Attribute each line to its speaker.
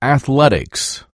Speaker 1: athletics.